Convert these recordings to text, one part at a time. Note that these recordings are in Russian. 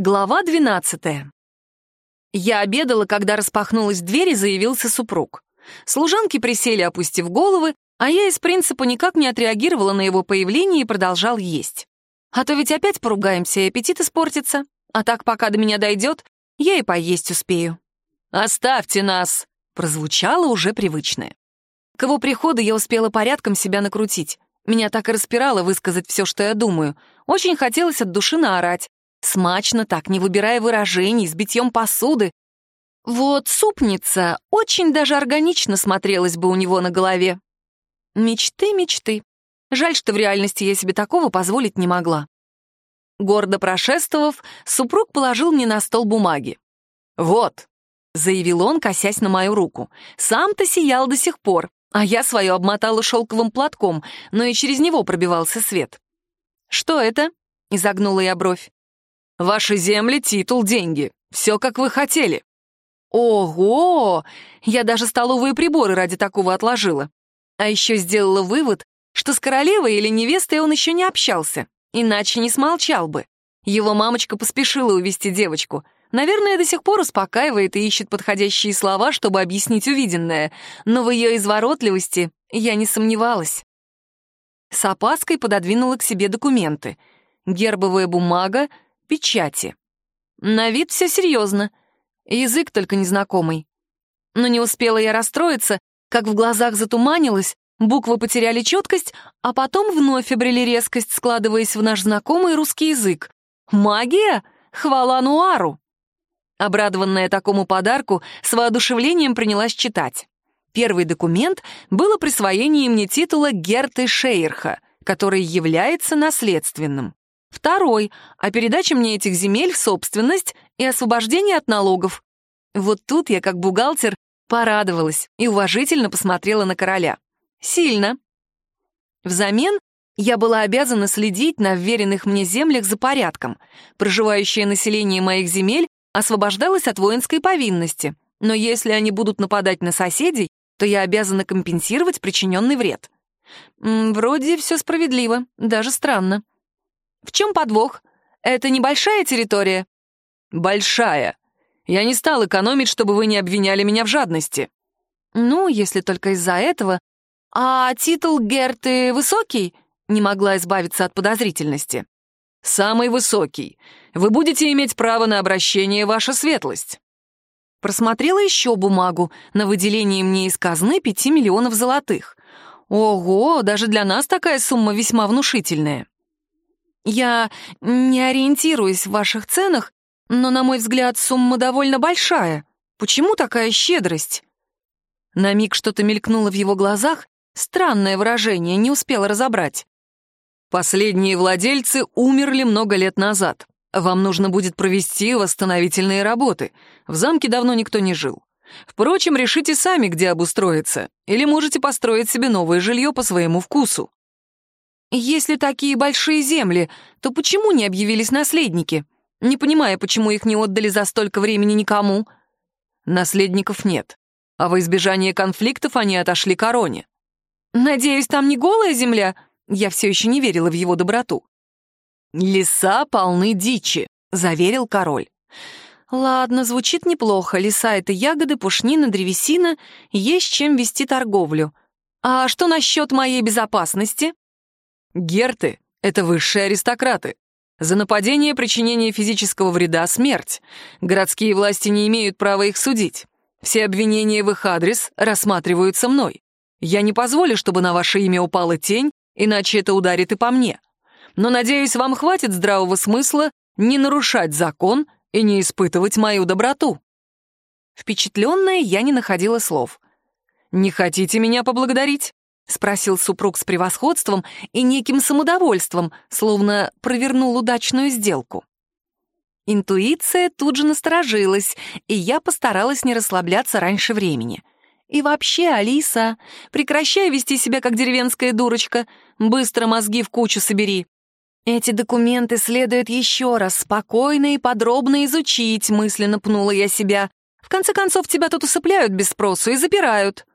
Глава 12. Я обедала, когда распахнулась дверь и заявился супруг. Служанки присели, опустив головы, а я из принципа никак не отреагировала на его появление и продолжал есть. А то ведь опять поругаемся, и аппетит испортится. А так, пока до меня дойдет, я и поесть успею. «Оставьте нас!» — прозвучало уже привычное. К его приходу я успела порядком себя накрутить. Меня так и распирало высказать все, что я думаю. Очень хотелось от души наорать. Смачно так, не выбирая выражений, с битьем посуды. Вот супница очень даже органично смотрелась бы у него на голове. Мечты, мечты. Жаль, что в реальности я себе такого позволить не могла. Гордо прошествовав, супруг положил мне на стол бумаги. «Вот», — заявил он, косясь на мою руку, — «сам-то сиял до сих пор, а я свое обмотала шелковым платком, но и через него пробивался свет». «Что это?» — изогнула я бровь. Ваши земли, титул, деньги. Все, как вы хотели». «Ого! Я даже столовые приборы ради такого отложила. А еще сделала вывод, что с королевой или невестой он еще не общался, иначе не смолчал бы. Его мамочка поспешила увести девочку. Наверное, до сих пор успокаивает и ищет подходящие слова, чтобы объяснить увиденное, но в ее изворотливости я не сомневалась. С опаской пододвинула к себе документы. Гербовая бумага, печати. На вид все серьезно, язык только незнакомый. Но не успела я расстроиться, как в глазах затуманилось, буквы потеряли четкость, а потом вновь обрели резкость, складываясь в наш знакомый русский язык. Магия? Хвала Нуару! Обрадованная такому подарку, с воодушевлением принялась читать. Первый документ было присвоение мне титула Герты Шейрха, который является наследственным. Второй — о передаче мне этих земель в собственность и освобождении от налогов. Вот тут я, как бухгалтер, порадовалась и уважительно посмотрела на короля. Сильно. Взамен я была обязана следить на вверенных мне землях за порядком. Проживающее население моих земель освобождалось от воинской повинности, но если они будут нападать на соседей, то я обязана компенсировать причиненный вред. М -м, вроде все справедливо, даже странно. В чем подвох? Это небольшая территория? Большая. Я не стал экономить, чтобы вы не обвиняли меня в жадности. Ну, если только из-за этого. А титул Герты высокий? Не могла избавиться от подозрительности. Самый высокий. Вы будете иметь право на обращение, ваша светлость. Просмотрела еще бумагу на выделение мне из казны пяти миллионов золотых. Ого, даже для нас такая сумма весьма внушительная. Я не ориентируюсь в ваших ценах, но, на мой взгляд, сумма довольно большая. Почему такая щедрость?» На миг что-то мелькнуло в его глазах, странное выражение, не успела разобрать. «Последние владельцы умерли много лет назад. Вам нужно будет провести восстановительные работы. В замке давно никто не жил. Впрочем, решите сами, где обустроиться, или можете построить себе новое жилье по своему вкусу. Если такие большие земли, то почему не объявились наследники? Не понимая, почему их не отдали за столько времени никому. Наследников нет, а во избежание конфликтов они отошли короне. Надеюсь, там не голая земля? Я все еще не верила в его доброту. «Леса полны дичи», — заверил король. «Ладно, звучит неплохо. Леса — это ягоды, пушнина, древесина. Есть чем вести торговлю. А что насчет моей безопасности?» Герты — это высшие аристократы. За нападение, причинение физического вреда — смерть. Городские власти не имеют права их судить. Все обвинения в их адрес рассматриваются мной. Я не позволю, чтобы на ваше имя упала тень, иначе это ударит и по мне. Но, надеюсь, вам хватит здравого смысла не нарушать закон и не испытывать мою доброту. Впечатленная, я не находила слов. «Не хотите меня поблагодарить? — спросил супруг с превосходством и неким самодовольством, словно провернул удачную сделку. Интуиция тут же насторожилась, и я постаралась не расслабляться раньше времени. И вообще, Алиса, прекращай вести себя как деревенская дурочка, быстро мозги в кучу собери. Эти документы следует еще раз спокойно и подробно изучить, мысленно пнула я себя. В конце концов, тебя тут усыпляют без спросу и запирают.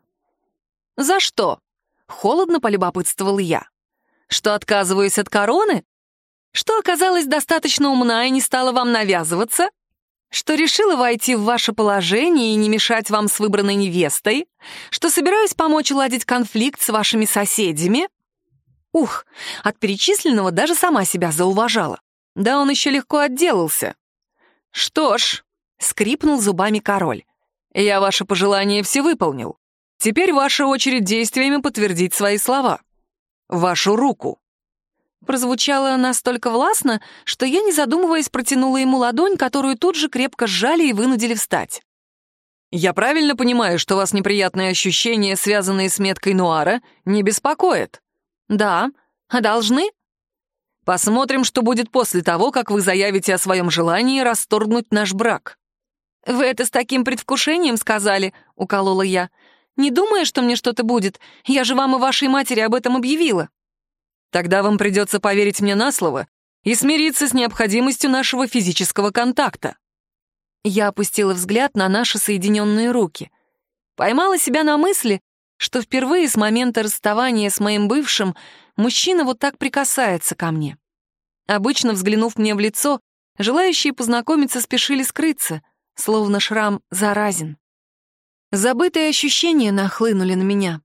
За что? Холодно полюбопытствовал я. Что отказываюсь от короны? Что оказалась достаточно умна и не стала вам навязываться? Что решила войти в ваше положение и не мешать вам с выбранной невестой? Что собираюсь помочь уладить конфликт с вашими соседями? Ух, от перечисленного даже сама себя зауважала. Да он еще легко отделался. Что ж, скрипнул зубами король. Я ваше пожелание все выполнил. Теперь ваша очередь действиями подтвердить свои слова. Вашу руку. Прозвучало настолько властно, что я, не задумываясь, протянула ему ладонь, которую тут же крепко сжали и вынудили встать. «Я правильно понимаю, что вас неприятные ощущения, связанные с меткой Нуара, не беспокоят?» «Да. А должны?» «Посмотрим, что будет после того, как вы заявите о своем желании расторгнуть наш брак». «Вы это с таким предвкушением сказали?» — уколола я. «Не думая, что мне что-то будет. Я же вам и вашей матери об этом объявила». «Тогда вам придется поверить мне на слово и смириться с необходимостью нашего физического контакта». Я опустила взгляд на наши соединенные руки. Поймала себя на мысли, что впервые с момента расставания с моим бывшим мужчина вот так прикасается ко мне. Обычно, взглянув мне в лицо, желающие познакомиться спешили скрыться — словно шрам заразен. Забытые ощущения нахлынули на меня.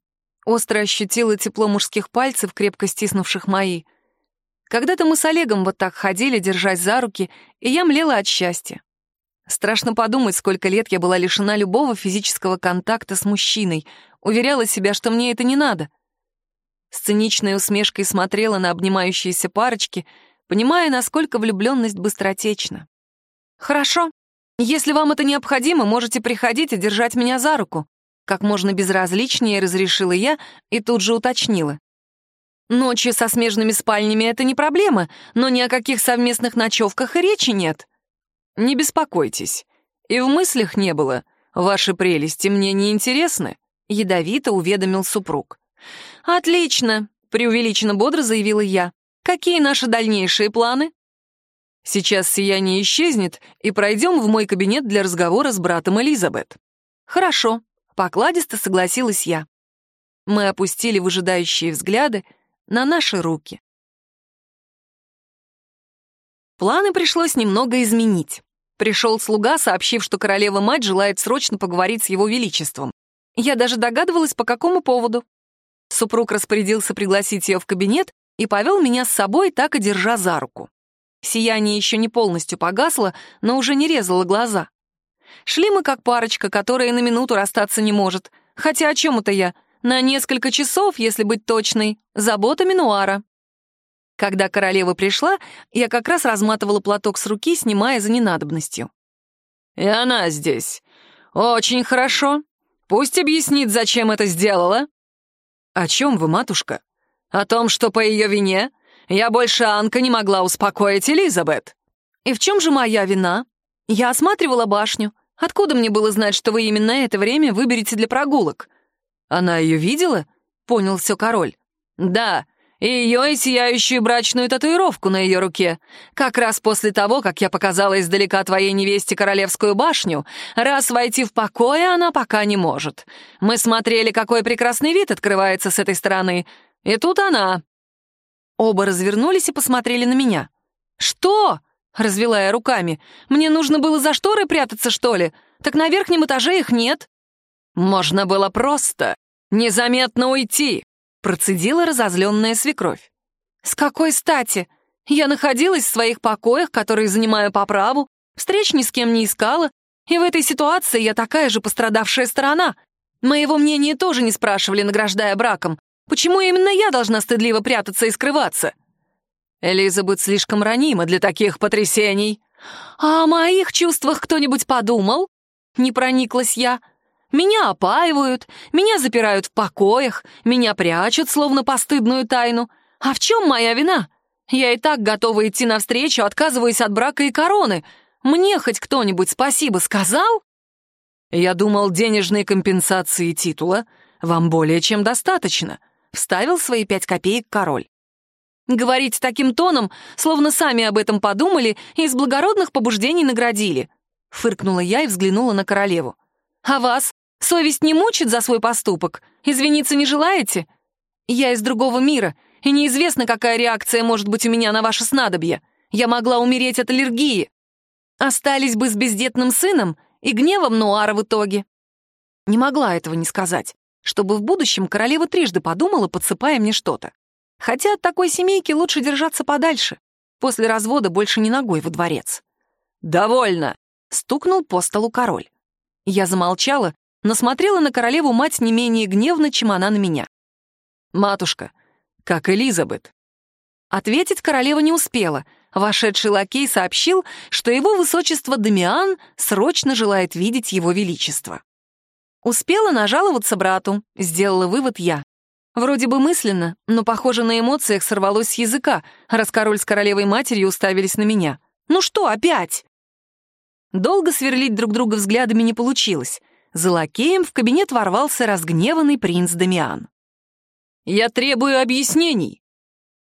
Остро ощутила тепло мужских пальцев, крепко стиснувших мои. Когда-то мы с Олегом вот так ходили, держась за руки, и я млела от счастья. Страшно подумать, сколько лет я была лишена любого физического контакта с мужчиной, уверяла себя, что мне это не надо. С циничной усмешкой смотрела на обнимающиеся парочки, понимая, насколько влюбленность быстротечна. «Хорошо», «Если вам это необходимо, можете приходить и держать меня за руку», как можно безразличнее разрешила я и тут же уточнила. «Ночью со смежными спальнями это не проблема, но ни о каких совместных ночевках и речи нет». «Не беспокойтесь. И в мыслях не было. Ваши прелести мне не интересны», — ядовито уведомил супруг. «Отлично», — преувеличенно бодро заявила я. «Какие наши дальнейшие планы?» Сейчас сияние исчезнет, и пройдем в мой кабинет для разговора с братом Элизабет». «Хорошо», — покладисто согласилась я. Мы опустили выжидающие взгляды на наши руки. Планы пришлось немного изменить. Пришел слуга, сообщив, что королева-мать желает срочно поговорить с его величеством. Я даже догадывалась, по какому поводу. Супруг распорядился пригласить ее в кабинет и повел меня с собой, так и держа за руку. Сияние еще не полностью погасло, но уже не резало глаза. Шли мы как парочка, которая на минуту расстаться не может. Хотя о чем это я? На несколько часов, если быть точной. Забота Минуара. Когда королева пришла, я как раз разматывала платок с руки, снимая за ненадобностью. «И она здесь. Очень хорошо. Пусть объяснит, зачем это сделала». «О чем вы, матушка?» «О том, что по ее вине я больше Анка не могла успокоить Элизабет. И в чем же моя вина? Я осматривала башню. Откуда мне было знать, что вы именно это время выберете для прогулок? Она ее видела? Понял все король. Да, и ее и сияющую брачную татуировку на ее руке. Как раз после того, как я показала издалека твоей невесте королевскую башню, раз войти в покой она пока не может. Мы смотрели, какой прекрасный вид открывается с этой стороны. И тут она, Оба развернулись и посмотрели на меня. «Что?» — развела я руками. «Мне нужно было за шторы прятаться, что ли? Так на верхнем этаже их нет». «Можно было просто незаметно уйти», — процедила разозленная свекровь. «С какой стати? Я находилась в своих покоях, которые занимаю по праву, встреч ни с кем не искала, и в этой ситуации я такая же пострадавшая сторона. Моего мнения тоже не спрашивали, награждая браком. Почему именно я должна стыдливо прятаться и скрываться? Элизабет слишком ранима для таких потрясений. А о моих чувствах кто-нибудь подумал? Не прониклась я. Меня опаивают, меня запирают в покоях, меня прячут, словно постыдную тайну. А в чем моя вина? Я и так готова идти навстречу, отказываясь от брака и короны. Мне хоть кто-нибудь спасибо сказал? Я думал, денежной компенсации титула вам более чем достаточно. — вставил свои пять копеек король. «Говорить таким тоном, словно сами об этом подумали и из благородных побуждений наградили», — фыркнула я и взглянула на королеву. «А вас совесть не мучит за свой поступок? Извиниться не желаете? Я из другого мира, и неизвестно, какая реакция может быть у меня на ваше снадобье. Я могла умереть от аллергии. Остались бы с бездетным сыном и гневом Нуара в итоге. Не могла этого не сказать, чтобы в будущем королева трижды подумала, подсыпая мне что-то. Хотя от такой семейки лучше держаться подальше. После развода больше не ногой во дворец. «Довольно!» — стукнул по столу король. Я замолчала, но смотрела на королеву-мать не менее гневно, чем она на меня. «Матушка, как Элизабет?» Ответить королева не успела. Вошедший лакей сообщил, что его высочество Дамиан срочно желает видеть его величество. Успела нажаловаться брату, сделала вывод я. Вроде бы мысленно, но, похоже, на эмоциях сорвалось с языка, раз король с королевой матерью уставились на меня. «Ну что, опять?» Долго сверлить друг друга взглядами не получилось. За лакеем в кабинет ворвался разгневанный принц Дамиан. «Я требую объяснений!»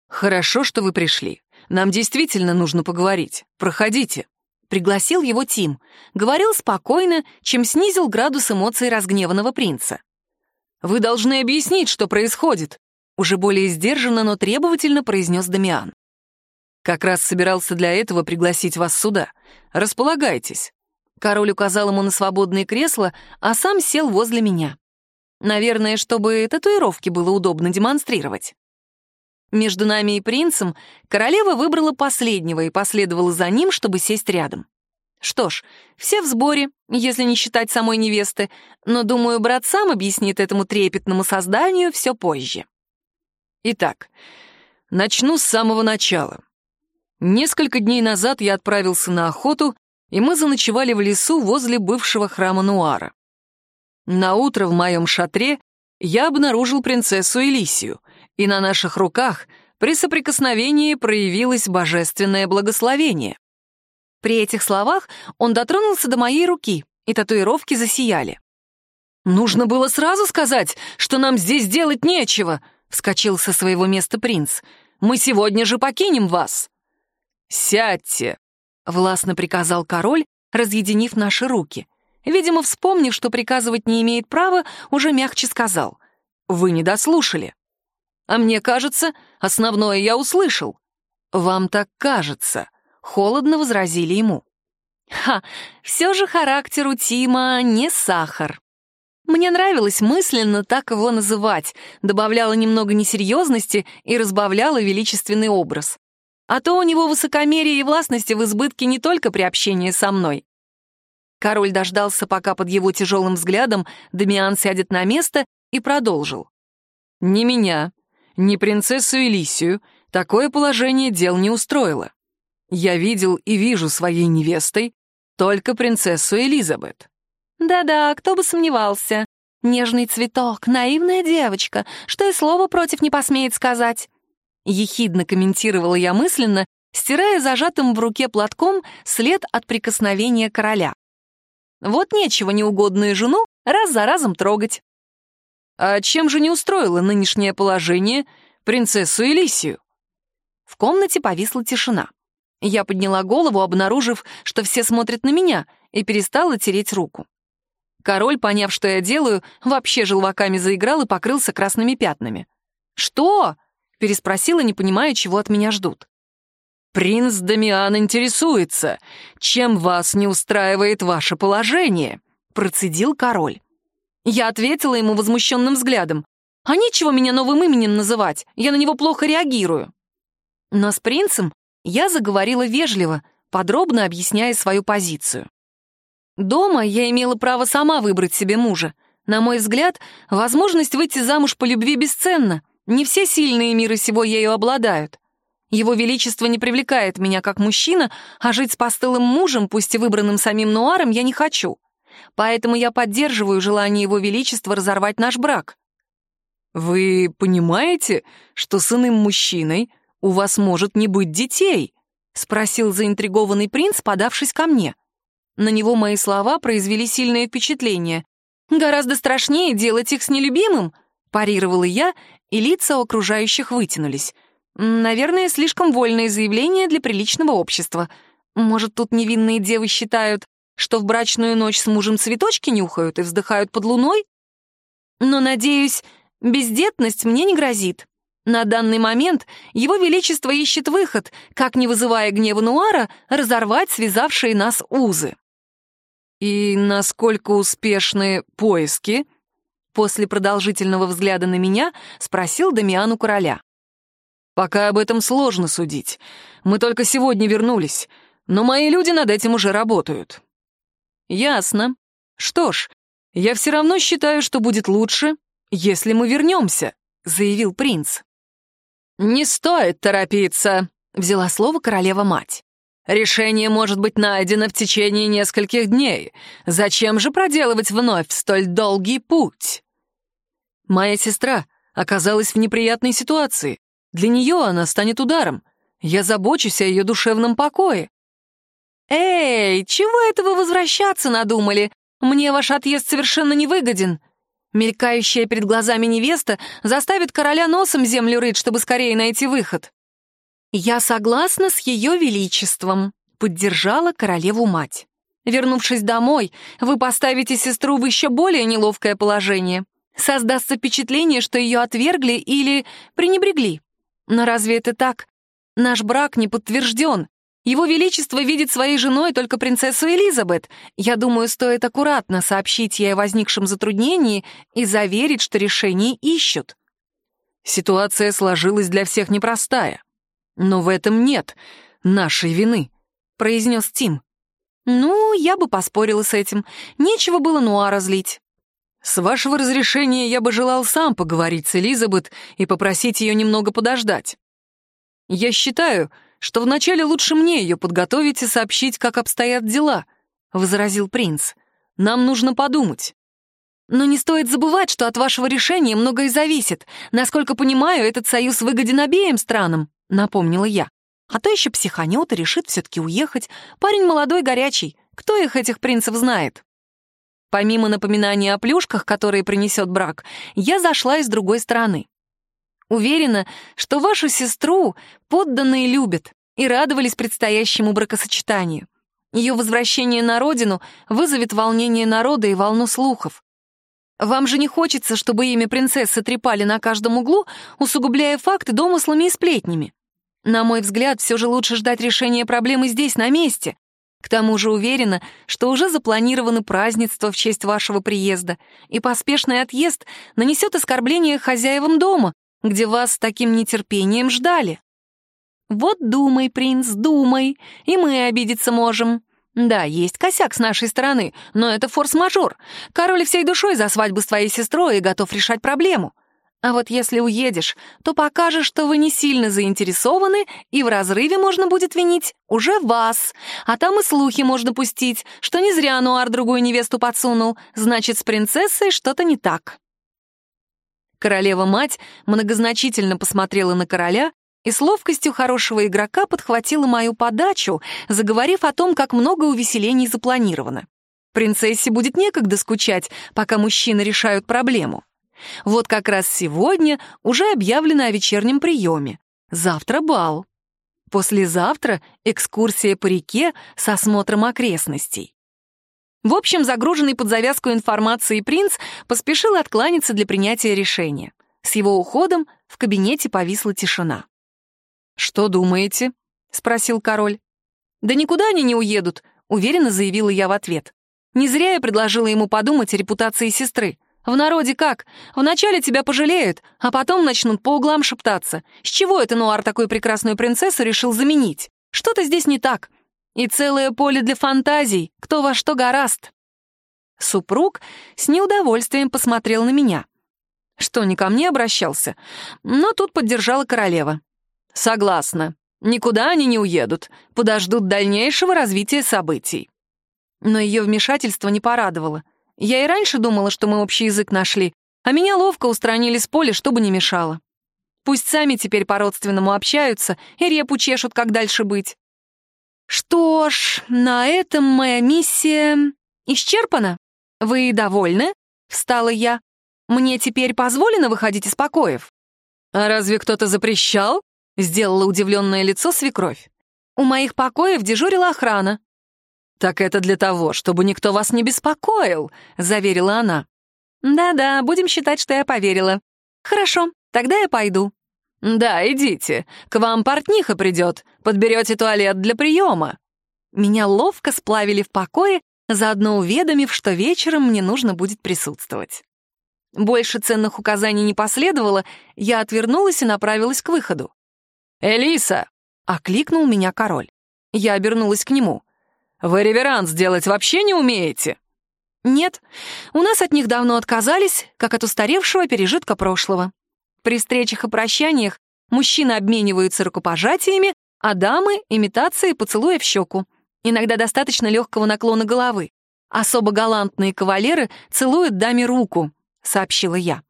«Хорошо, что вы пришли. Нам действительно нужно поговорить. Проходите». Пригласил его Тим. Говорил спокойно, чем снизил градус эмоций разгневанного принца. «Вы должны объяснить, что происходит», уже более сдержанно, но требовательно произнес Дамиан. «Как раз собирался для этого пригласить вас сюда. Располагайтесь». Король указал ему на свободное кресло, а сам сел возле меня. Наверное, чтобы татуировки было удобно демонстрировать. Между нами и принцем королева выбрала последнего и последовала за ним, чтобы сесть рядом. Что ж, все в сборе, если не считать самой невесты, но, думаю, брат сам объяснит этому трепетному созданию все позже. Итак, начну с самого начала. Несколько дней назад я отправился на охоту, и мы заночевали в лесу возле бывшего храма Нуара. На утро в моем шатре я обнаружил принцессу Элисию, и на наших руках при соприкосновении проявилось божественное благословение. При этих словах он дотронулся до моей руки, и татуировки засияли. «Нужно было сразу сказать, что нам здесь делать нечего», — вскочил со своего места принц. «Мы сегодня же покинем вас». «Сядьте», — властно приказал король, разъединив наши руки. Видимо, вспомнив, что приказывать не имеет права, уже мягче сказал. «Вы не дослушали». «А мне кажется, основное я услышал». «Вам так кажется», холодно возразили ему. Ха, все же характер у Тима не сахар. Мне нравилось мысленно так его называть, добавляла немного несерьезности и разбавляла величественный образ. А то у него высокомерие и властности в избытке не только при общении со мной. Король дождался, пока под его тяжелым взглядом Дамиан сядет на место, и продолжил. «Ни меня, ни принцессу Элисию такое положение дел не устроило. Я видел и вижу своей невестой только принцессу Элизабет. Да-да, кто бы сомневался. Нежный цветок, наивная девочка, что и слова против не посмеет сказать. Ехидно комментировала я мысленно, стирая зажатым в руке платком след от прикосновения короля. Вот нечего неугодную жену раз за разом трогать. А чем же не устроило нынешнее положение принцессу Элисию? В комнате повисла тишина. Я подняла голову, обнаружив, что все смотрят на меня, и перестала тереть руку. Король, поняв, что я делаю, вообще желваками заиграл и покрылся красными пятнами. «Что?» — переспросила, не понимая, чего от меня ждут. «Принц Дамиан интересуется, чем вас не устраивает ваше положение?» — процедил король. Я ответила ему возмущенным взглядом. «А нечего меня новым именем называть, я на него плохо реагирую». Но с принцем я заговорила вежливо, подробно объясняя свою позицию. Дома я имела право сама выбрать себе мужа. На мой взгляд, возможность выйти замуж по любви бесценна. Не все сильные мира сего ею обладают. Его Величество не привлекает меня как мужчина, а жить с постылым мужем, пусть и выбранным самим Нуаром, я не хочу. Поэтому я поддерживаю желание Его Величества разорвать наш брак. Вы понимаете, что с иным мужчиной у вас может не быть детей?» — спросил заинтригованный принц, подавшись ко мне. На него мои слова произвели сильное впечатление. «Гораздо страшнее делать их с нелюбимым», — парировала я, и лица окружающих вытянулись. «Наверное, слишком вольное заявление для приличного общества. Может, тут невинные девы считают, что в брачную ночь с мужем цветочки нюхают и вздыхают под луной? Но, надеюсь, бездетность мне не грозит. На данный момент его величество ищет выход, как, не вызывая гнева Нуара, разорвать связавшие нас узы. «И насколько успешны поиски?» После продолжительного взгляда на меня спросил Дамиан у короля. «Пока об этом сложно судить. Мы только сегодня вернулись, но мои люди над этим уже работают». «Ясно. Что ж, я все равно считаю, что будет лучше, если мы вернемся», — заявил принц. «Не стоит торопиться», — взяла слово королева-мать. «Решение может быть найдено в течение нескольких дней. Зачем же проделывать вновь столь долгий путь?» Моя сестра оказалась в неприятной ситуации. Для нее она станет ударом. Я забочусь о ее душевном покое. «Эй, чего это вы возвращаться надумали? Мне ваш отъезд совершенно не выгоден. Мелькающая перед глазами невеста заставит короля носом землю рыть, чтобы скорее найти выход. «Я согласна с ее величеством», — поддержала королеву мать. «Вернувшись домой, вы поставите сестру в еще более неловкое положение. Создастся впечатление, что ее отвергли или пренебрегли. Но разве это так? Наш брак не подтвержден, его Величество видит своей женой только принцессу Элизабет. Я думаю, стоит аккуратно сообщить ей о возникшем затруднении и заверить, что решение ищут. Ситуация сложилась для всех непростая. Но в этом нет нашей вины, произнес Тим. Ну, я бы поспорила с этим. Нечего было Нуара злить. С вашего разрешения я бы желал сам поговорить с Элизабет и попросить ее немного подождать. Я считаю, что вначале лучше мне ее подготовить и сообщить, как обстоят дела», — возразил принц. «Нам нужно подумать». «Но не стоит забывать, что от вашего решения многое зависит. Насколько понимаю, этот союз выгоден обеим странам», — напомнила я. «А то еще психанет и решит все-таки уехать. Парень молодой, горячий. Кто их, этих принцев, знает?» Помимо напоминания о плюшках, которые принесет брак, я зашла из другой стороны. Уверена, что вашу сестру подданные любят и радовались предстоящему бракосочетанию. Ее возвращение на родину вызовет волнение народа и волну слухов. Вам же не хочется, чтобы имя принцессы трепали на каждом углу, усугубляя факты домыслами и сплетнями. На мой взгляд, все же лучше ждать решения проблемы здесь, на месте. К тому же уверена, что уже запланированы празднества в честь вашего приезда, и поспешный отъезд нанесет оскорбление хозяевам дома, где вас с таким нетерпением ждали. Вот думай, принц, думай, и мы обидеться можем. Да, есть косяк с нашей стороны, но это форс-мажор. Король всей душой за свадьбу с твоей сестрой и готов решать проблему. А вот если уедешь, то покажешь, что вы не сильно заинтересованы, и в разрыве можно будет винить уже вас. А там и слухи можно пустить, что не зря Нуар другую невесту подсунул, значит, с принцессой что-то не так. Королева-мать многозначительно посмотрела на короля и с ловкостью хорошего игрока подхватила мою подачу, заговорив о том, как много увеселений запланировано. Принцессе будет некогда скучать, пока мужчины решают проблему. Вот как раз сегодня уже объявлено о вечернем приеме. Завтра бал. Послезавтра экскурсия по реке с осмотром окрестностей. В общем, загруженный под завязку информацией принц поспешил откланяться для принятия решения. С его уходом в кабинете повисла тишина. «Что думаете?» — спросил король. «Да никуда они не уедут», — уверенно заявила я в ответ. «Не зря я предложила ему подумать о репутации сестры. В народе как? Вначале тебя пожалеют, а потом начнут по углам шептаться. С чего это Нуар такую прекрасную принцессу решил заменить? Что-то здесь не так. И целое поле для фантазий, кто во что гораст. Супруг с неудовольствием посмотрел на меня. Что, не ко мне обращался? Но тут поддержала королева. Согласна. Никуда они не уедут, подождут дальнейшего развития событий. Но ее вмешательство не порадовало. Я и раньше думала, что мы общий язык нашли, а меня ловко устранили с поля, чтобы не мешало. Пусть сами теперь по-родственному общаются и репу чешут, как дальше быть. «Что ж, на этом моя миссия исчерпана. Вы довольны?» — встала я. «Мне теперь позволено выходить из покоев?» «А разве кто-то запрещал?» — сделала удивленное лицо свекровь. «У моих покоев дежурила охрана». «Так это для того, чтобы никто вас не беспокоил», — заверила она. «Да-да, будем считать, что я поверила. Хорошо, тогда я пойду». «Да, идите. К вам портниха придет. Подберете туалет для приема». Меня ловко сплавили в покое, заодно уведомив, что вечером мне нужно будет присутствовать. Больше ценных указаний не последовало, я отвернулась и направилась к выходу. «Элиса!» — окликнул меня король. Я обернулась к нему. «Вы реверанс делать вообще не умеете?» «Нет, у нас от них давно отказались, как от устаревшего пережитка прошлого. При встречах и прощаниях мужчины обмениваются рукопожатиями, а дамы — имитацией поцелуя в щеку. Иногда достаточно легкого наклона головы. Особо галантные кавалеры целуют даме руку», — сообщила я.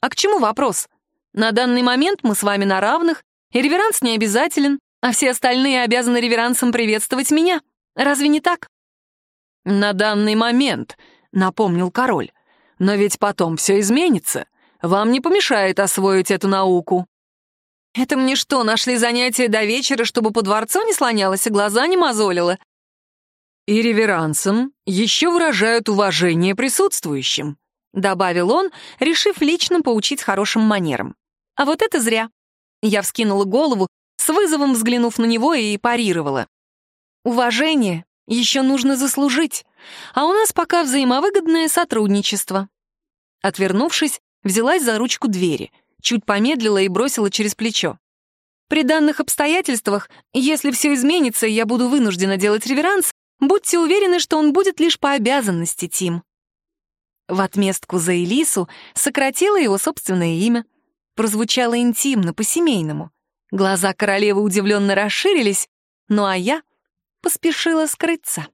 «А к чему вопрос? На данный момент мы с вами на равных, и реверанс не обязателен, а все остальные обязаны реверансом приветствовать меня. Разве не так?» «На данный момент», — напомнил король. «Но ведь потом все изменится. Вам не помешает освоить эту науку». «Это мне что, нашли занятия до вечера, чтобы по дворцу не слонялась и глаза не мозолила?» «И реверансом еще выражают уважение присутствующим», — добавил он, решив лично поучить хорошим манерам. «А вот это зря». Я вскинула голову, с вызовом взглянув на него и парировала. «Уважение еще нужно заслужить, а у нас пока взаимовыгодное сотрудничество». Отвернувшись, взялась за ручку двери, чуть помедлила и бросила через плечо. «При данных обстоятельствах, если все изменится, и я буду вынуждена делать реверанс, будьте уверены, что он будет лишь по обязанности, Тим». В отместку за Элису сократила его собственное имя. Прозвучало интимно, по-семейному. Глаза королевы удивленно расширились, ну а я поспешила скрыться.